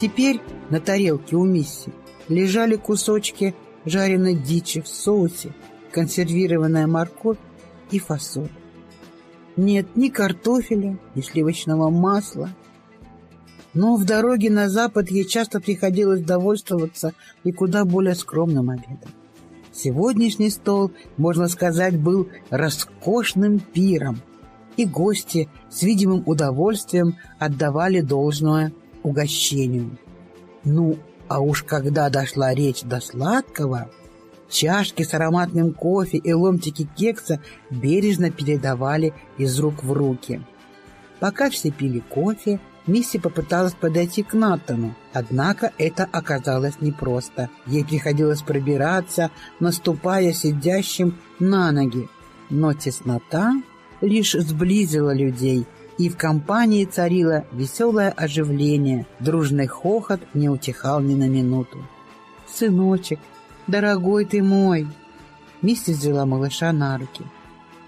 Теперь на тарелке у Мисси лежали кусочки жареной дичи в соусе, консервированная морковь и фасоль. Нет ни картофеля, ни сливочного масла. Но в дороге на запад ей часто приходилось довольствоваться и куда более скромным обедом. Сегодняшний стол, можно сказать, был роскошным пиром, и гости с видимым удовольствием отдавали должное угощению. Ну, а уж когда дошла речь до сладкого, чашки с ароматным кофе и ломтики кекса бережно передавали из рук в руки. Пока все пили кофе, Мисси попыталась подойти к Натану, однако это оказалось непросто. Ей приходилось пробираться, наступая сидящим на ноги. Но теснота лишь сблизила людей, и в компании царило веселое оживление, дружный хохот не утихал ни на минуту. «Сыночек, дорогой ты мой!» Мисси взяла малыша на руки.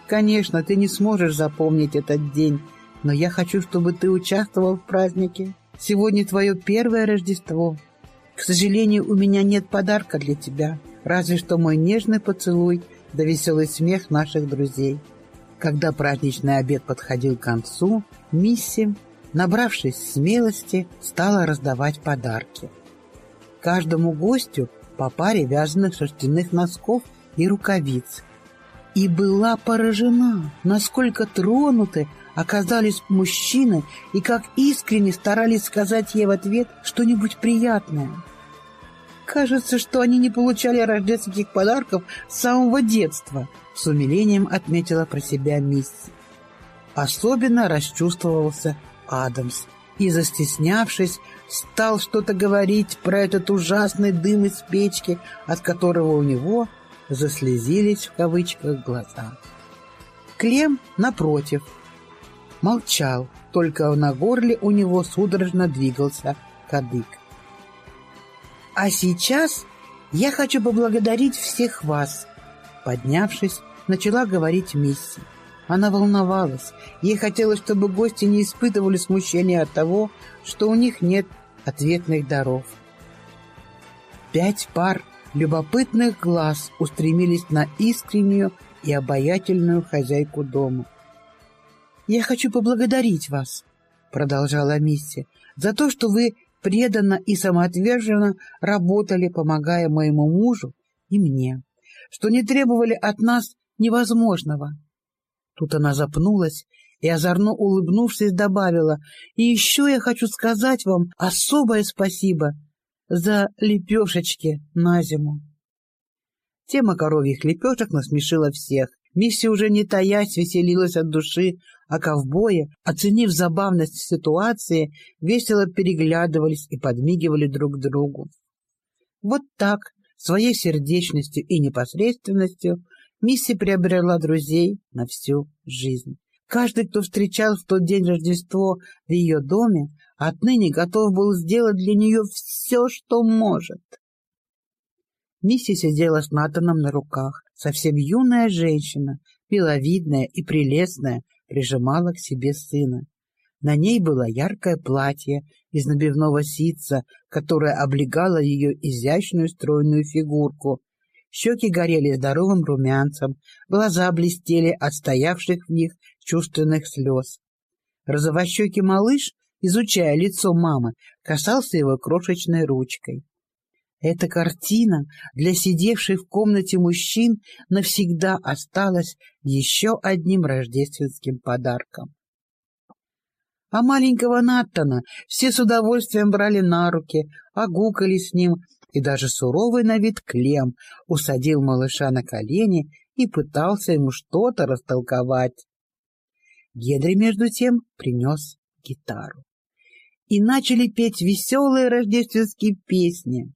«Конечно, ты не сможешь запомнить этот день, но я хочу, чтобы ты участвовал в празднике. Сегодня твое первое Рождество. К сожалению, у меня нет подарка для тебя, разве что мой нежный поцелуй да веселый смех наших друзей». Когда праздничный обед подходил к концу, Мисси, набравшись смелости, стала раздавать подарки. Каждому гостю по паре вязаных шерстяных носков и рукавиц. И была поражена, насколько тронуты оказались мужчины и как искренне старались сказать ей в ответ что-нибудь приятное. Кажется, что они не получали рождественских подарков с самого детства – с умилением отметила про себя Мисси. Особенно расчувствовался Адамс и, застеснявшись, стал что-то говорить про этот ужасный дым из печки, от которого у него заслезились в кавычках глаза. Клем, напротив, молчал, только на горле у него судорожно двигался кадык. «А сейчас я хочу поблагодарить всех вас», поднявшись, начала говорить Мисси. Она волновалась. Ей хотелось, чтобы гости не испытывали смущения от того, что у них нет ответных даров. Пять пар любопытных глаз устремились на искреннюю и обаятельную хозяйку дома. «Я хочу поблагодарить вас», — продолжала Мисси, «за то, что вы преданно и самоотверженно работали, помогая моему мужу и мне, что не требовали от нас невозможного. Тут она запнулась и, озорно улыбнувшись, добавила, «И еще я хочу сказать вам особое спасибо за лепешечки на зиму». Тема коровьих лепешек насмешила всех. Мисси уже не таясь веселилась от души, а ковбои, оценив забавность ситуации, весело переглядывались и подмигивали друг другу. Вот так, своей сердечностью и непосредственностью, Мисси приобрела друзей на всю жизнь. Каждый, кто встречал в тот день Рождество в ее доме, отныне готов был сделать для нее все, что может. Мисси сидела с Натаном на руках. Совсем юная женщина, миловидная и прелестная, прижимала к себе сына. На ней было яркое платье из набивного ситца, которое облегало ее изящную стройную фигурку, Щеки горели здоровым румянцем, глаза блестели от стоявших в них чувственных слез. Розовощекий малыш, изучая лицо мамы, касался его крошечной ручкой. Эта картина для сидевшей в комнате мужчин навсегда осталась еще одним рождественским подарком. А маленького Наттона все с удовольствием брали на руки, огукали с ним, и даже суровый на вид Клем усадил малыша на колени и пытался ему что-то растолковать. Гедри, между тем, принес гитару. И начали петь веселые рождественские песни.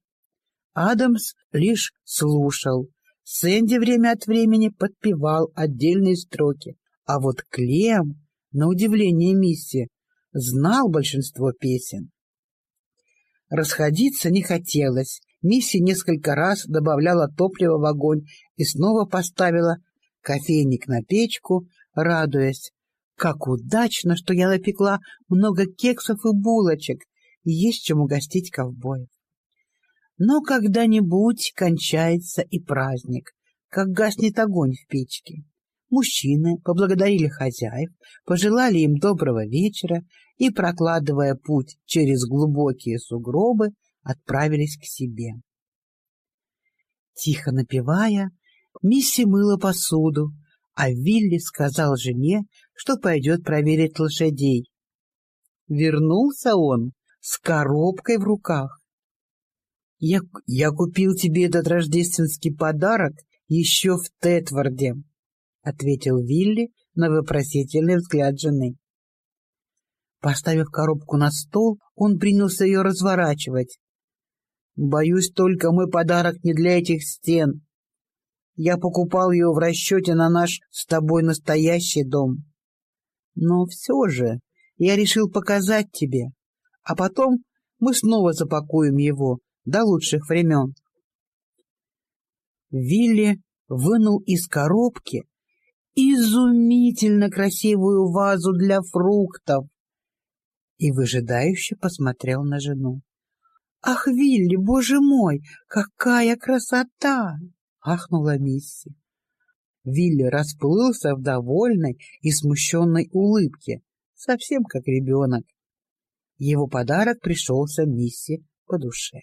Адамс лишь слушал. Сэнди время от времени подпевал отдельные строки. А вот Клем, на удивление Мисси, знал большинство песен. Расходиться не хотелось. Мисси несколько раз добавляла топливо в огонь и снова поставила кофейник на печку, радуясь. Как удачно, что я напекла много кексов и булочек. есть чем угостить ковбоев. Но когда-нибудь кончается и праздник, как гаснет огонь в печке. Мужчины поблагодарили хозяев, пожелали им доброго вечера и, прокладывая путь через глубокие сугробы, отправились к себе. Тихо напевая, Мисси мыла посуду, а Вилли сказал жене, что пойдет проверить лошадей. Вернулся он с коробкой в руках. Я, я купил тебе этот рождественский подарок еще в Тетварде, ответил Вилли на вопросительный взгляд жены. Поставив коробку на стол, он принялся ее разворачивать. Боюсь, только мой подарок не для этих стен. Я покупал ее в расчете на наш с тобой настоящий дом. Но все же я решил показать тебе, а потом мы снова запакуем его до лучших времен. Вилли вынул из коробки изумительно красивую вазу для фруктов и выжидающе посмотрел на жену. «Ах, Вилли, боже мой, какая красота!» — ахнула Мисси. Вилли расплылся в довольной и смущенной улыбке, совсем как ребенок. Его подарок пришелся Мисси по душе.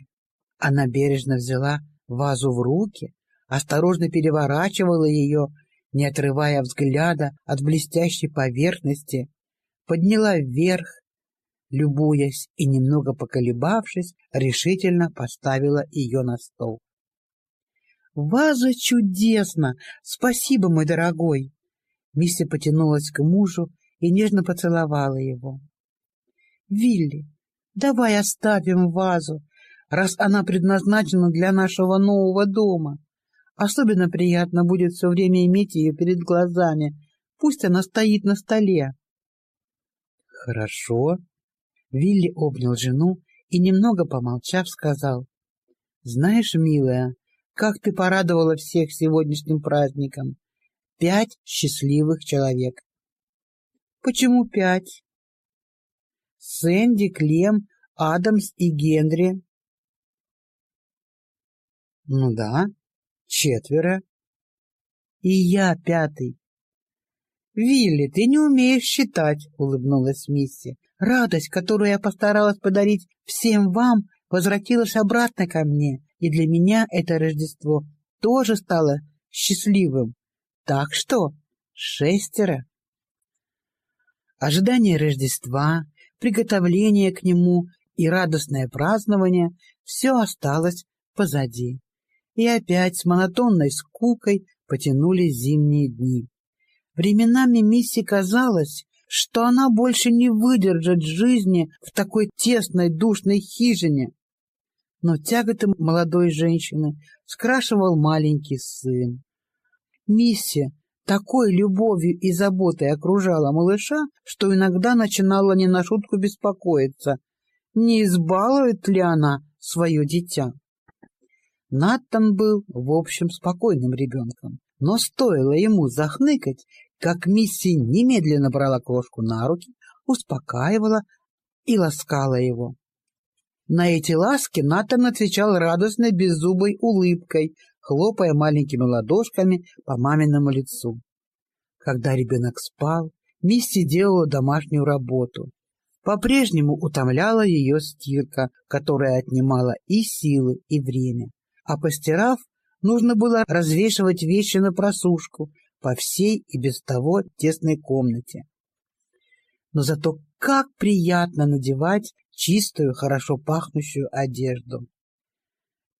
Она бережно взяла вазу в руки, осторожно переворачивала ее, не отрывая взгляда от блестящей поверхности, подняла вверх, любуясь и немного поколебавшись, решительно поставила ее на стол. «Ваза чудесно! Спасибо, мой дорогой!» Мисси потянулась к мужу и нежно поцеловала его. «Вилли, давай оставим вазу, раз она предназначена для нашего нового дома. Особенно приятно будет все время иметь ее перед глазами. Пусть она стоит на столе. Хорошо. Вилли обнял жену и, немного помолчав, сказал. Знаешь, милая, как ты порадовала всех сегодняшним праздником. Пять счастливых человек. Почему пять? Сэнди, Клем, Адамс и Генри ну да, четверо. И я пятый. Вилли, ты не умеешь считать, улыбнулась Мисси. Радость, которую я постаралась подарить всем вам, возвратилась обратно ко мне, и для меня это Рождество тоже стало счастливым. Так что шестеро. Ожидание Рождества, приготовление к нему и радостное празднование — все осталось позади и опять с монотонной скукой потянулись зимние дни. Временами Мисси казалось, что она больше не выдержит жизни в такой тесной душной хижине. Но тяготы молодой женщины скрашивал маленький сын. Мисси такой любовью и заботой окружала малыша, что иногда начинала не на шутку беспокоиться, не избалует ли она свое дитя. Наттон был, в общем, спокойным ребенком, но стоило ему захныкать, как Мисси немедленно брала крошку на руки, успокаивала и ласкала его. На эти ласки Натан отвечал радостной беззубой улыбкой, хлопая маленькими ладошками по маминому лицу. Когда ребенок спал, Мисси делала домашнюю работу. По-прежнему утомляла ее стирка, которая отнимала и силы, и время а постирав, нужно было развешивать вещи на просушку по всей и без того тесной комнате. Но зато как приятно надевать чистую, хорошо пахнущую одежду.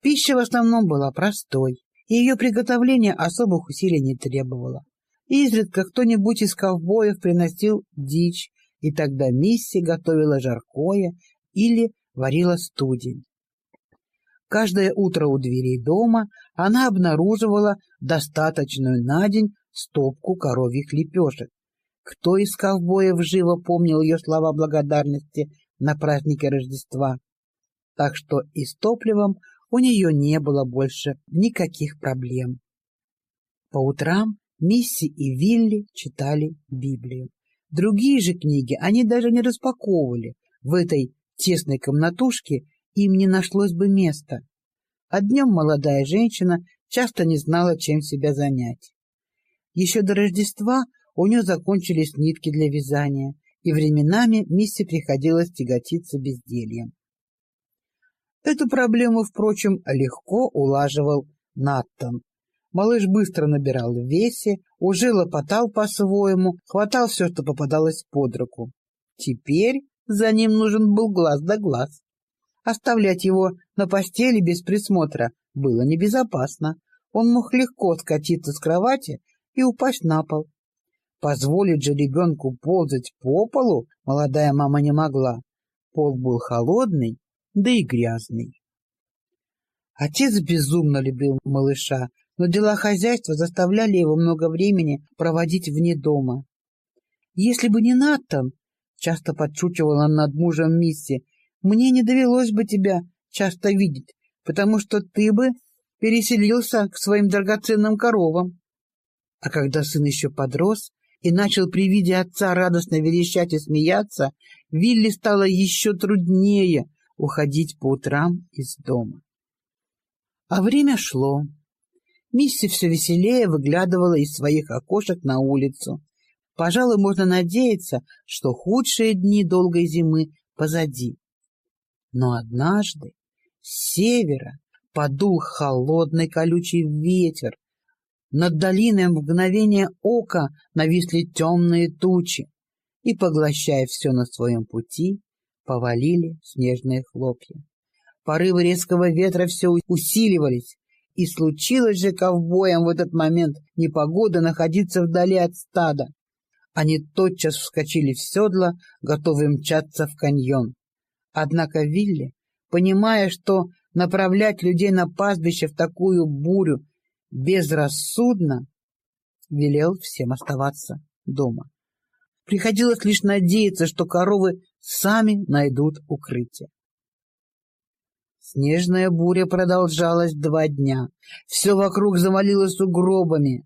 Пища в основном была простой, и ее приготовление особых усилий не требовало. Изредка кто-нибудь из ковбоев приносил дичь, и тогда Мисси готовила жаркое или варила студень. Каждое утро у дверей дома она обнаруживала достаточную на день стопку коровьих лепешек. Кто из ковбоев живо помнил ее слова благодарности на празднике Рождества? Так что и с топливом у нее не было больше никаких проблем. По утрам Мисси и Вилли читали Библию. Другие же книги они даже не распаковывали в этой тесной комнатушке им не нашлось бы места, а днем молодая женщина часто не знала, чем себя занять. Еще до Рождества у нее закончились нитки для вязания, и временами Миссе приходилось тяготиться бездельем. Эту проблему, впрочем, легко улаживал Наттон. Малыш быстро набирал в весе, уже лопотал по-своему, хватал все, что попадалось под руку. Теперь за ним нужен был глаз да глаз. Оставлять его на постели без присмотра было небезопасно. Он мог легко скатиться с кровати и упасть на пол. Позволить же ребенку ползать по полу молодая мама не могла. Пол был холодный, да и грязный. Отец безумно любил малыша, но дела хозяйства заставляли его много времени проводить вне дома. Если бы не Натан, часто подшучивала над мужем Мисси, мне не довелось бы тебя часто видеть, потому что ты бы переселился к своим драгоценным коровам. А когда сын еще подрос и начал при виде отца радостно верещать и смеяться, Вилли стало еще труднее уходить по утрам из дома. А время шло. Мисси все веселее выглядывала из своих окошек на улицу. Пожалуй, можно надеяться, что худшие дни долгой зимы позади. Но однажды с севера подул холодный колючий ветер. Над долиной мгновение ока нависли темные тучи и, поглощая все на своем пути, повалили снежные хлопья. Порывы резкого ветра все усиливались, и случилось же ковбоям в этот момент непогода находиться вдали от стада. Они тотчас вскочили в седла, готовые мчаться в каньон. Однако Вилли, понимая, что направлять людей на пастбище в такую бурю безрассудно, велел всем оставаться дома. Приходилось лишь надеяться, что коровы сами найдут укрытие. Снежная буря продолжалась два дня. Все вокруг завалилось угробами.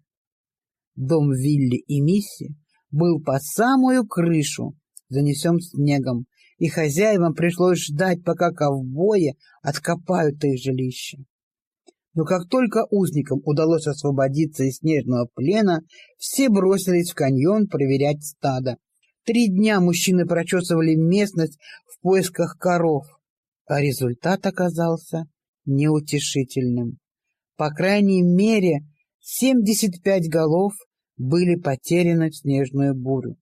Дом Вилли и Мисси был по самую крышу занесен снегом, и хозяевам пришлось ждать, пока ковбои откопают их жилище. Но как только узникам удалось освободиться из снежного плена, все бросились в каньон проверять стадо. Три дня мужчины прочесывали местность в поисках коров, а результат оказался неутешительным. По крайней мере, 75 голов были потеряны в снежную бурю.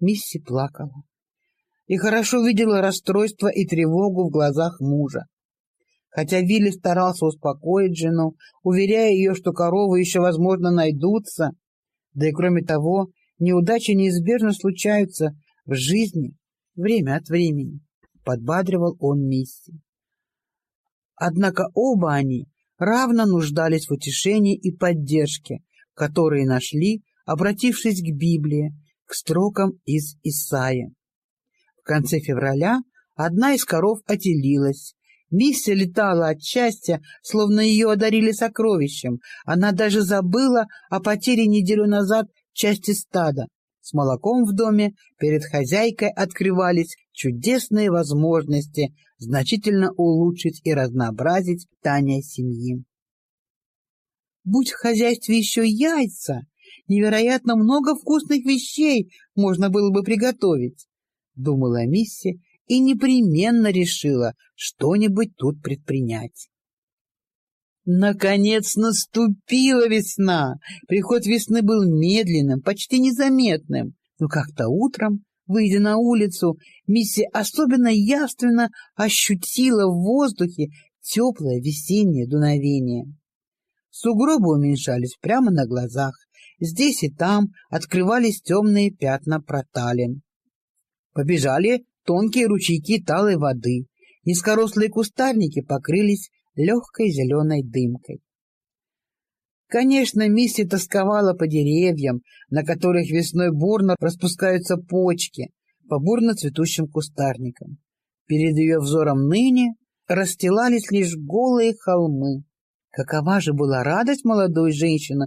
Мисси плакала и хорошо видела расстройство и тревогу в глазах мужа. Хотя Вилли старался успокоить жену, уверяя ее, что коровы еще, возможно, найдутся, да и кроме того, неудачи неизбежно случаются в жизни время от времени, подбадривал он Мисси. Однако оба они равно нуждались в утешении и поддержке, которые нашли, обратившись к Библии, к строкам из Исаия. Конце февраля одна из коров отелилась. Миссия летала от счастья, словно ее одарили сокровищем. Она даже забыла о потере неделю назад части стада. С молоком в доме перед хозяйкой открывались чудесные возможности значительно улучшить и разнообразить питание семьи. Будь в хозяйстве еще яйца, невероятно много вкусных вещей можно было бы приготовить, — думала Мисси и непременно решила что-нибудь тут предпринять. Наконец наступила весна. Приход весны был медленным, почти незаметным. Но как-то утром, выйдя на улицу, Мисси особенно явственно ощутила в воздухе теплое весеннее дуновение. Сугробы уменьшались прямо на глазах. Здесь и там открывались темные пятна проталин. Побежали тонкие ручейки талой воды. Низкорослые кустарники покрылись легкой зеленой дымкой. Конечно, Мисси тосковала по деревьям, на которых весной бурно распускаются почки, по бурно цветущим кустарникам. Перед ее взором ныне расстилались лишь голые холмы. Какова же была радость молодой женщины,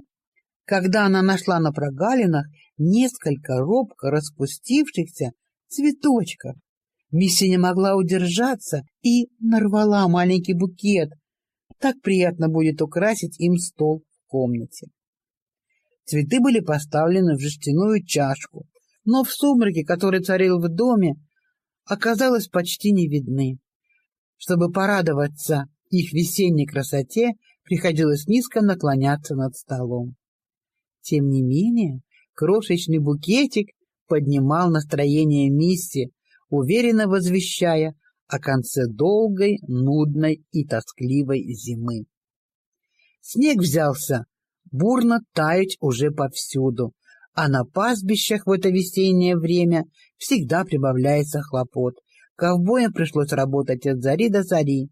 когда она нашла на прогалинах несколько робко распустившихся цветочков. Мисси не могла удержаться и нарвала маленький букет. Так приятно будет украсить им стол в комнате. Цветы были поставлены в жестяную чашку, но в сумраке, который царил в доме, оказалось почти не видны. Чтобы порадоваться их весенней красоте, приходилось низко наклоняться над столом. Тем не менее, крошечный букетик поднимал настроение Мисси, уверенно возвещая о конце долгой, нудной и тоскливой зимы. Снег взялся бурно таять уже повсюду, а на пастбищах в это весеннее время всегда прибавляется хлопот. Ковбоям пришлось работать от зари до зари.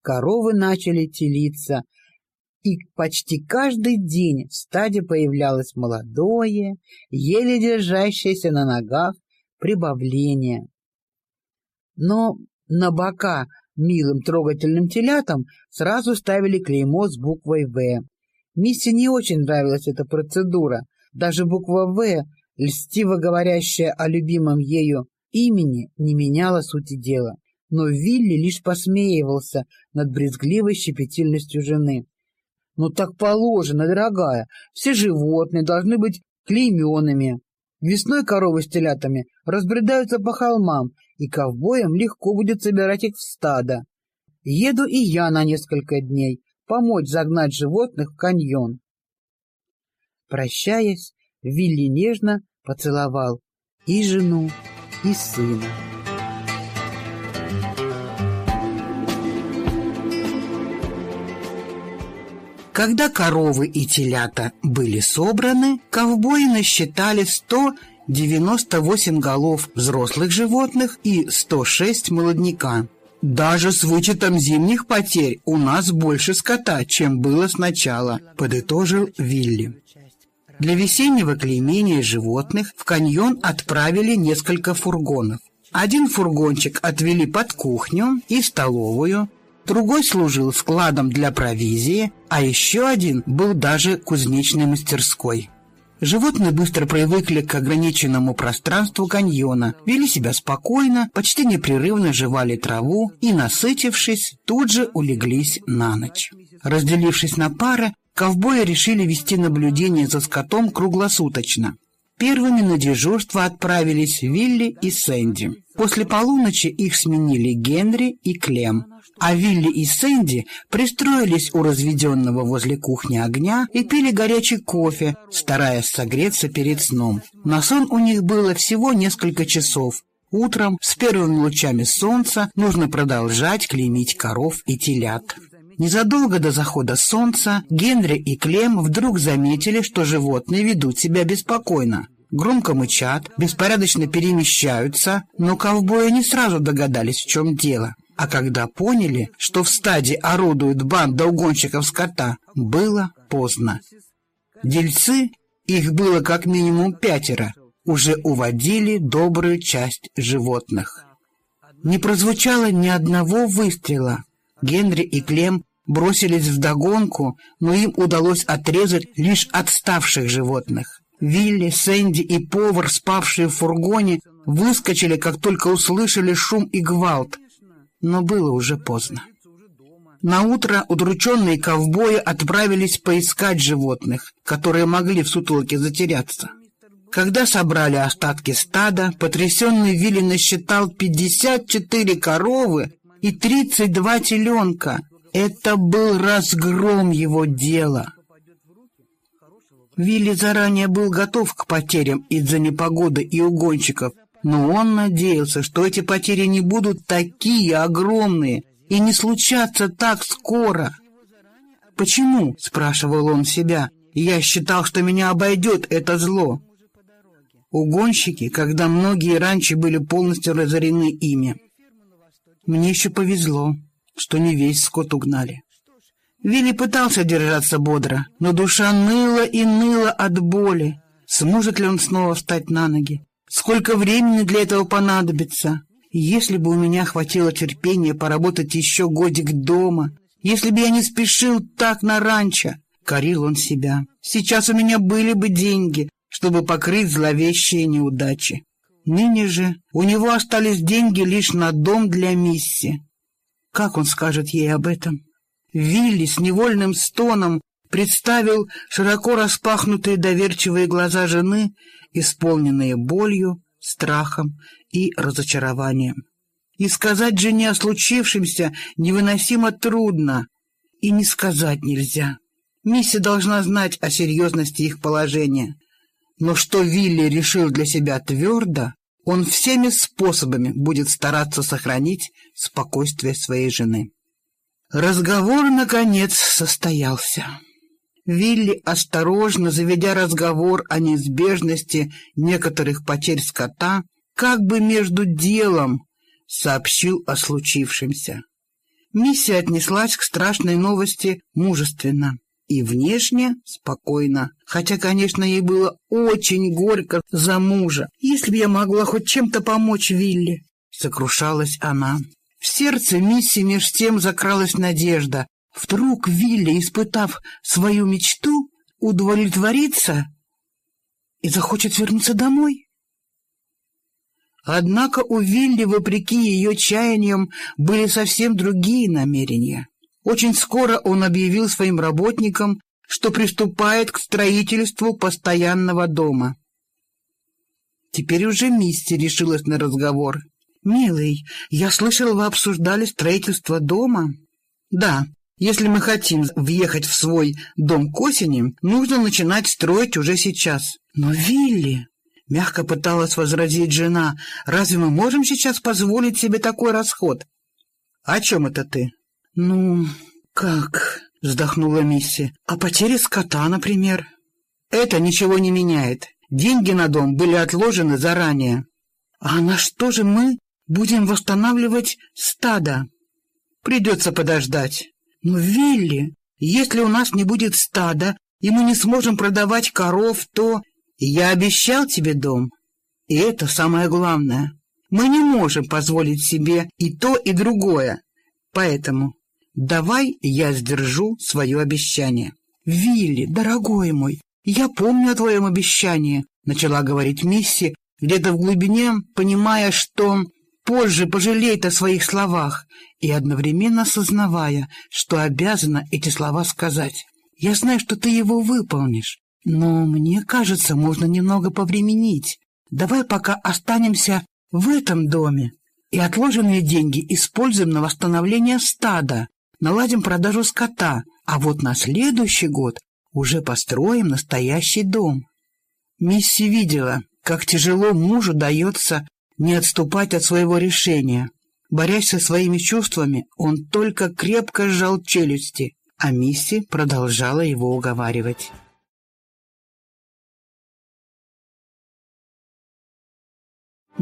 Коровы начали телиться, и почти каждый день в стаде появлялось молодое, еле держащееся на ногах прибавление. Но на бока милым трогательным телятам сразу ставили клеймо с буквой «В». Миссе не очень нравилась эта процедура. Даже буква «В», льстиво говорящая о любимом ею имени, не меняла сути дела. Но Вилли лишь посмеивался над брезгливой щепетильностью жены. «Ну так положено, дорогая, все животные должны быть клейменными. Весной коровы с телятами разбредаются по холмам, и ковбоям легко будет собирать их в стадо. Еду и я на несколько дней, помочь загнать животных в каньон. Прощаясь, Вилли нежно поцеловал и жену, и сына. Когда коровы и телята были собраны, ковбои насчитали 198 голов взрослых животных и 106 молодняка. Даже с вычетом зимних потерь у нас больше скота, чем было сначала, подытожил Вилли. Для весеннего клеймения животных в каньон отправили несколько фургонов. Один фургончик отвели под кухню и столовую, другой служил складом для провизии, а еще один был даже кузнечной мастерской. Животные быстро привыкли к ограниченному пространству каньона, вели себя спокойно, почти непрерывно жевали траву и, насытившись, тут же улеглись на ночь. Разделившись на пары, ковбои решили вести наблюдение за скотом круглосуточно. Первыми на дежурство отправились Вилли и Сэнди. После полуночи их сменили Генри и Клем а Вилли и Сэнди пристроились у разведенного возле кухни огня и пили горячий кофе, стараясь согреться перед сном. На сон у них было всего несколько часов. Утром с первыми лучами солнца нужно продолжать клеймить коров и телят. Незадолго до захода солнца Генри и Клем вдруг заметили, что животные ведут себя беспокойно. Громко мычат, беспорядочно перемещаются, но ковбои не сразу догадались, в чем дело. А когда поняли, что в стаде орудует банда угонщиков скота, было поздно. Дельцы, их было как минимум пятеро, уже уводили добрую часть животных. Не прозвучало ни одного выстрела. Генри и Клем бросились в догонку, но им удалось отрезать лишь отставших животных. Вилли, Сэнди и повар, спавшие в фургоне, выскочили, как только услышали шум и гвалт но было уже поздно. На утро удрученные ковбои отправились поискать животных, которые могли в сутолке затеряться. Когда собрали остатки стада, потрясенный Вилли насчитал 54 коровы и 32 теленка. Это был разгром его дела. Вилли заранее был готов к потерям из-за непогоды и угонщиков, но он надеялся, что эти потери не будут такие огромные и не случатся так скоро. «Почему?» — спрашивал он себя. «Я считал, что меня обойдет это зло». Угонщики, когда многие раньше были полностью разорены ими. Мне еще повезло, что не весь скот угнали. Вилли пытался держаться бодро, но душа ныла и ныла от боли. Сможет ли он снова встать на ноги? Сколько времени для этого понадобится? Если бы у меня хватило терпения поработать еще годик дома, если бы я не спешил так на ранчо, корил он себя. Сейчас у меня были бы деньги, чтобы покрыть зловещие неудачи. Ныне же у него остались деньги лишь на дом для Мисси. Как он скажет ей об этом? Вилли с невольным стоном представил широко распахнутые доверчивые глаза жены, исполненные болью, страхом и разочарованием. И сказать жене о случившемся невыносимо трудно, и не сказать нельзя. Мисси должна знать о серьезности их положения. Но что Вилли решил для себя твердо, он всеми способами будет стараться сохранить спокойствие своей жены. Разговор, наконец, состоялся. Вилли, осторожно заведя разговор о неизбежности некоторых потерь скота, как бы между делом сообщил о случившемся. Миссия отнеслась к страшной новости мужественно и внешне спокойно, хотя, конечно, ей было очень горько за мужа. «Если бы я могла хоть чем-то помочь Вилли!» — сокрушалась она. В сердце Мисси меж тем закралась надежда. Вдруг Вилли, испытав свою мечту, удовлетворится и захочет вернуться домой? Однако у Вилли, вопреки ее чаяниям, были совсем другие намерения. Очень скоро он объявил своим работникам, что приступает к строительству постоянного дома. Теперь уже Мисти решилась на разговор. «Милый, я слышал, вы обсуждали строительство дома?» «Да, если мы хотим въехать в свой дом к осени, нужно начинать строить уже сейчас». «Но, Вилли...» — мягко пыталась возразить жена. «Разве мы можем сейчас позволить себе такой расход?» «О чем это ты?» «Ну, как?» — вздохнула Мисси. «А потери скота, например?» «Это ничего не меняет. Деньги на дом были отложены заранее». «А на что же мы будем восстанавливать стадо?» «Придется подождать». «Но, Вилли, если у нас не будет стада, и мы не сможем продавать коров, то...» «Я обещал тебе дом, и это самое главное. Мы не можем позволить себе и то, и другое. Поэтому Давай я сдержу свое обещание. Вилли, дорогой мой, я помню о твоем обещании, начала говорить Мисси, где-то в глубине, понимая, что позже пожалеет о своих словах и одновременно сознавая, что обязана эти слова сказать. Я знаю, что ты его выполнишь, но мне кажется, можно немного повременить. Давай пока останемся в этом доме и отложенные деньги используем на восстановление стада, наладим продажу скота, а вот на следующий год уже построим настоящий дом. Мисси видела, как тяжело мужу дается не отступать от своего решения. Борясь со своими чувствами, он только крепко сжал челюсти, а Мисси продолжала его уговаривать.